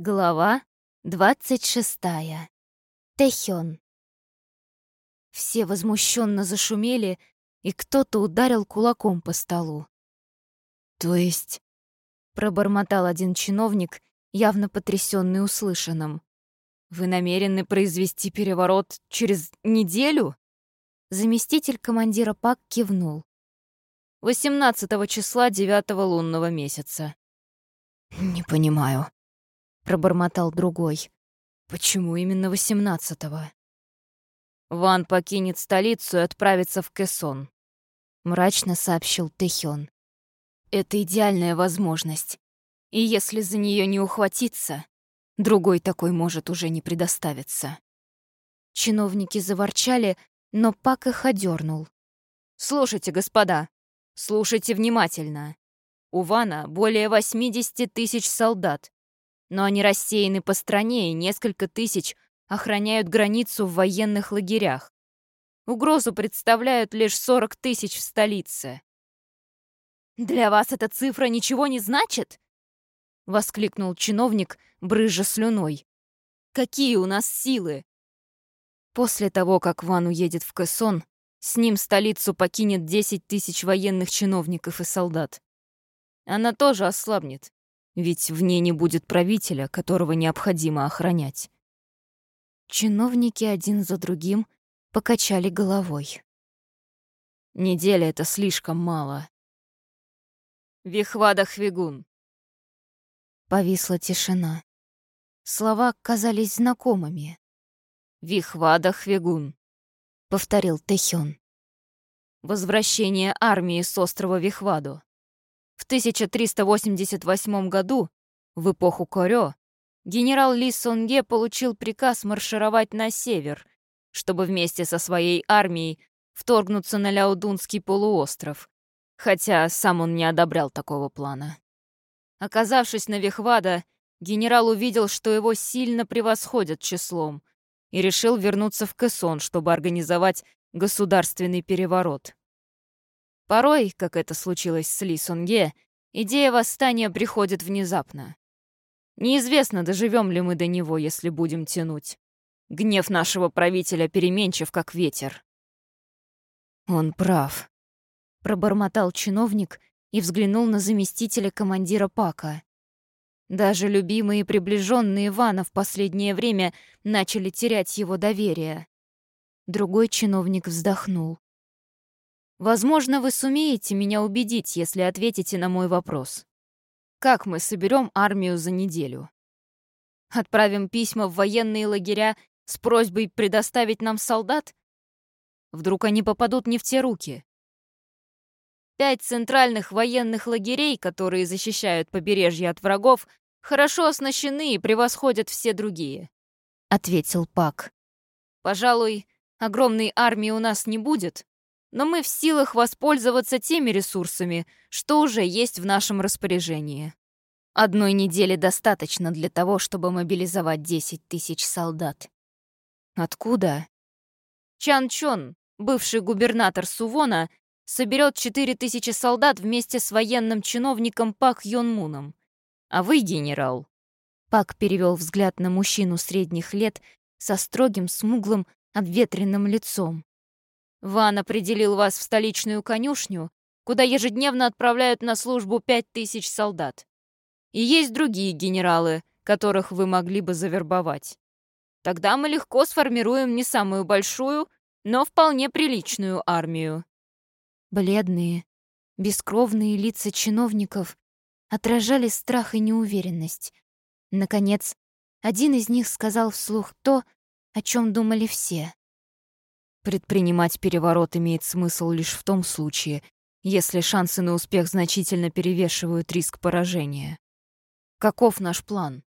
Глава 26. Тэхён. Все возмущенно зашумели, и кто-то ударил кулаком по столу. «То есть...» — пробормотал один чиновник, явно потрясенный услышанным. «Вы намерены произвести переворот через неделю?» Заместитель командира ПАК кивнул. «18 числа 9 лунного месяца». «Не понимаю», пробормотал другой. Почему именно восемнадцатого? Ван покинет столицу и отправится в Кэсон, мрачно сообщил Тэхён. Это идеальная возможность. И если за нее не ухватиться, другой такой может уже не предоставиться. Чиновники заворчали, но Пак их одернул. «Слушайте, господа, слушайте внимательно. У Вана более 80 тысяч солдат, но они рассеяны по стране, и несколько тысяч охраняют границу в военных лагерях. Угрозу представляют лишь 40 тысяч в столице. «Для вас эта цифра ничего не значит?» — воскликнул чиновник, брыжа слюной. «Какие у нас силы?» После того, как Ван уедет в Кэсон, с ним столицу покинет 10 тысяч военных чиновников и солдат. Она тоже ослабнет, ведь в ней не будет правителя, которого необходимо охранять. Чиновники один за другим покачали головой. Неделя — это слишком мало. Вихвада Хвигун. Повисла тишина. Слова казались знакомыми. Вихвада Хвигун, повторил Тэхён. Возвращение армии с острова Вихваду. В 1388 году, в эпоху Корё, генерал Ли Сонге получил приказ маршировать на север, чтобы вместе со своей армией вторгнуться на Ляодунский полуостров, хотя сам он не одобрял такого плана. Оказавшись на Вихвада, генерал увидел, что его сильно превосходят числом, и решил вернуться в Кэсон, чтобы организовать государственный переворот. Порой, как это случилось с Ли Сунге, идея восстания приходит внезапно. Неизвестно, доживем ли мы до него, если будем тянуть. Гнев нашего правителя переменчив, как ветер. Он прав, пробормотал чиновник и взглянул на заместителя командира Пака. Даже любимые приближенные Ивана в последнее время начали терять его доверие. Другой чиновник вздохнул. Возможно, вы сумеете меня убедить, если ответите на мой вопрос. Как мы соберем армию за неделю? Отправим письма в военные лагеря с просьбой предоставить нам солдат? Вдруг они попадут не в те руки? Пять центральных военных лагерей, которые защищают побережье от врагов, хорошо оснащены и превосходят все другие», — ответил Пак. «Пожалуй, огромной армии у нас не будет, но мы в силах воспользоваться теми ресурсами, что уже есть в нашем распоряжении. Одной недели достаточно для того, чтобы мобилизовать 10 тысяч солдат. Откуда? Чан Чон, бывший губернатор Сувона, соберет 4 тысячи солдат вместе с военным чиновником Пак Йон Муном. А вы, генерал? Пак перевел взгляд на мужчину средних лет со строгим, смуглым, обветренным лицом. Ван определил вас в столичную конюшню, куда ежедневно отправляют на службу пять тысяч солдат. И есть другие генералы, которых вы могли бы завербовать. Тогда мы легко сформируем не самую большую, но вполне приличную армию». Бледные, бескровные лица чиновников отражали страх и неуверенность. Наконец, один из них сказал вслух то, о чем думали все. Предпринимать переворот имеет смысл лишь в том случае, если шансы на успех значительно перевешивают риск поражения. Каков наш план?